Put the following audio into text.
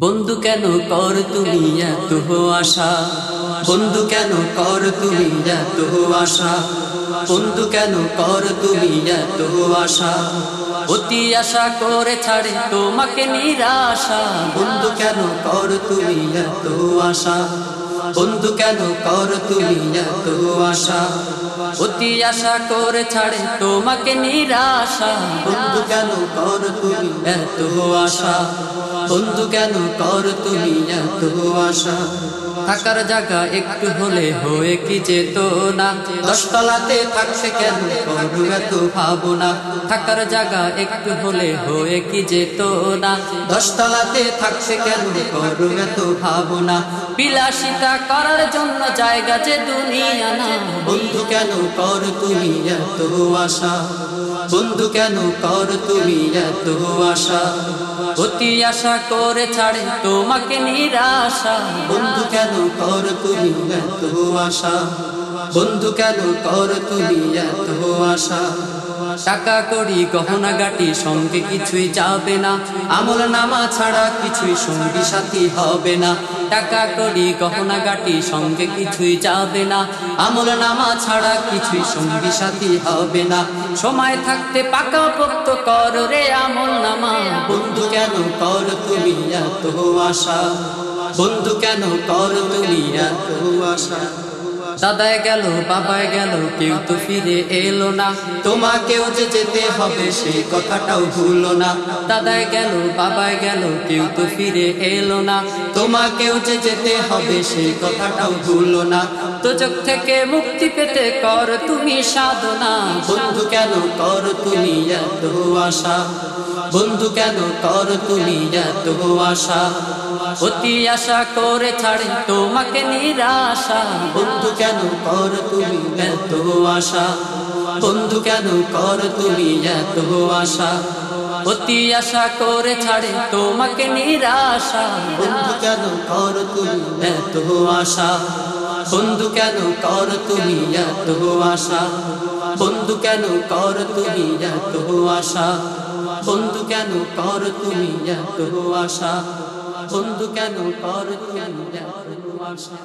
বন্ধু কেন কর তুমি এত আশা? বন্ধু কেন কর তুমি এত আশা? বন্ধু কেন কর তুমি এত আশা? অতি আশা করে ছাড়ে তোমাকে নিরাশা। বন্ধু কেন কর তুমি এত আশা? বন্ধু কেন কর তুমি এত আশা? অতি আশা করে ছাড়ে তোমাকে নিরাশা। বন্ধু কেন কর তুমি এত আশা? বন্ধু কেন কর তুমি এত আশা? থাকার জায়গা একটু হলে হয়ে কি যেত না? দশতলাতে থাকছে কেন করু এত ভাবনা? থাকার জায়গা একটু হলে হয়ে কি যেত না? দশতলাতে থাকছে কেন করু এত ভাবনা? বিলাসিতা করার জন্য জায়গা যে দুনিয়া না। বন্ধু কেন কর তুমি এত আশা? বন্ধু কেন কর তুমি এত আশা? অতি আশা করে ছাড়ে তোমাকে নিরাশা। বন্ধু কেন কর তুমি এত আশা? বন্ধু কেন কর তুমি এত আশা? টাকা করি গহনা গাটি, সঙ্গে কিছুই যাবে না। আমল নামা ছাড়া কিছুই সঙ্গী সাথী হবে না। টাকা করি গহনা গাটি, সঙ্গে কিছুই যাবে না। আমল নামা ছাড়া কিছুই সঙ্গী সাথী হবে না। সময় থাকতে পাকা পোক্ত কর রে আমল নামা। বন্ধু কেন কর তুমি এত আশা? বন্ধু কেন কর তুমি এত আশা? দাদায় গেল বাবায় গেল, কেউ তো ফিরে এলো না। তোমাকেও যে যেতে হবে সেই কথাটাও ভুলো না। দাদায় গেল বাবায় গেল, কেউ তো ফিরে এলো না। তোমাকেও যে যেতে হবে সেই কথাটাও ভুলো না। তো চোখ থেকে মুক্তি পেতে কর তুমি সাধনা। বন্ধু কেন কর তুমি এত আশা? বন্ধু কেন কর তুমি এত আশা? অতি আশা করে ছাড়ে তোমাকে নিরাশা। বন্ধু কেন কর তুমি এত আশা? বন্ধু কেন কর তুমি এত আশা? অতি আশা করে ছাড়ে তোমাকে নিরাশা। বন্ধু কেন কর তুমি এত আশা? বন্ধু কেন কর তুমি এত আশা? বন্ধু কেন কর তুমি এত আশা? বন্ধু কেন কর তুমি এত আশা? বন্ধু কেন কর কেন আশা